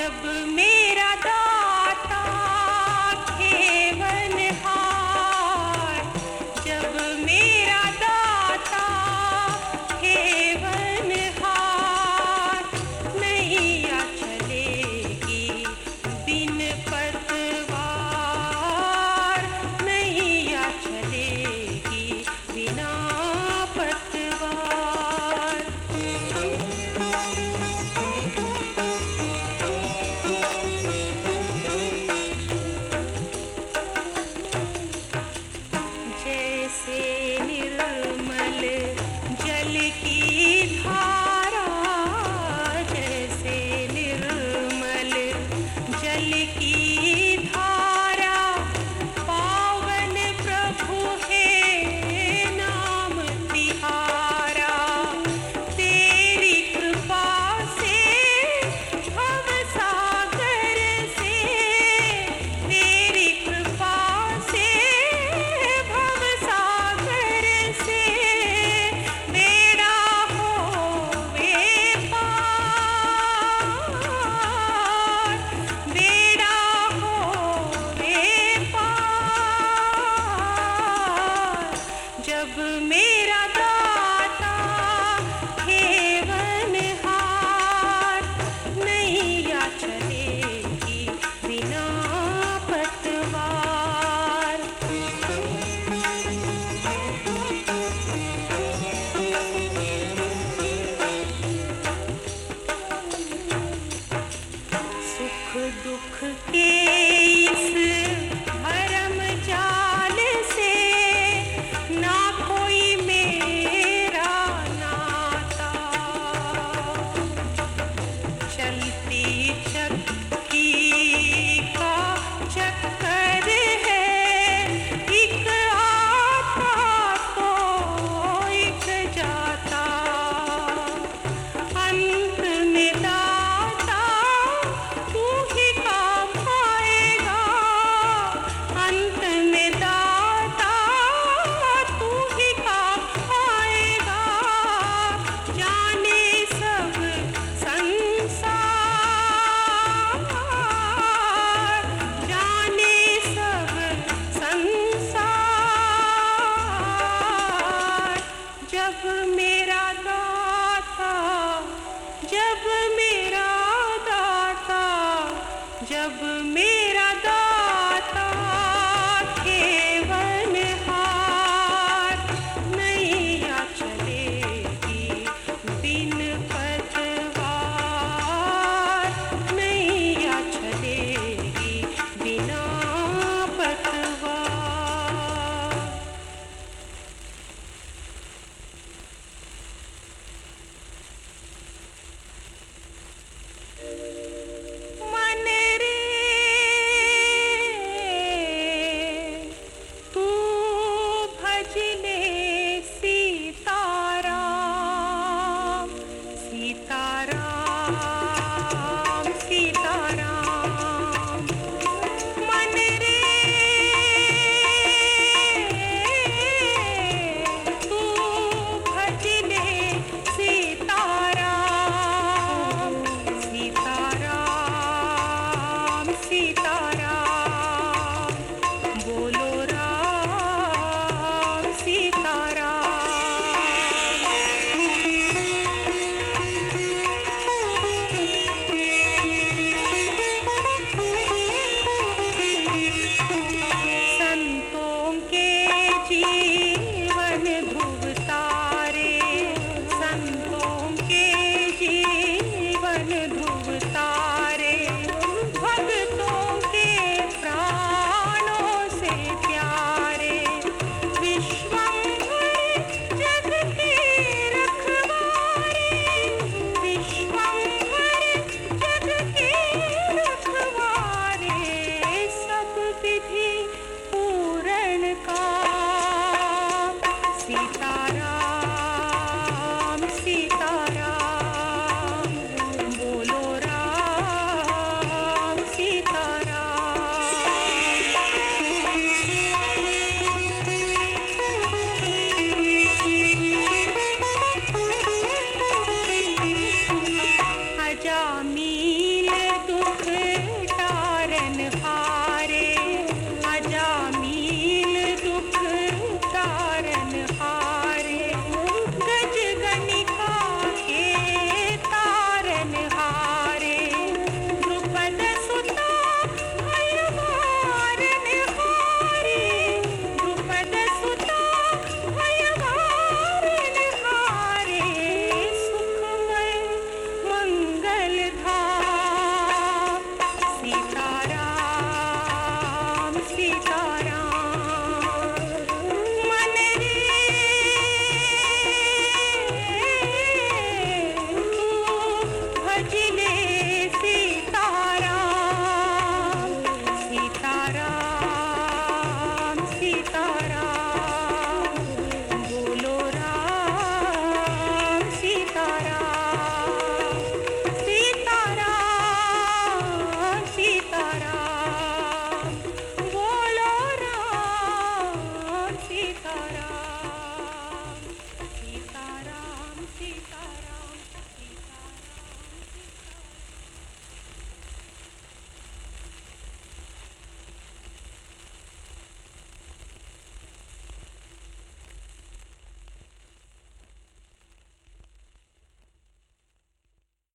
जब मेरा दौर अब मेरा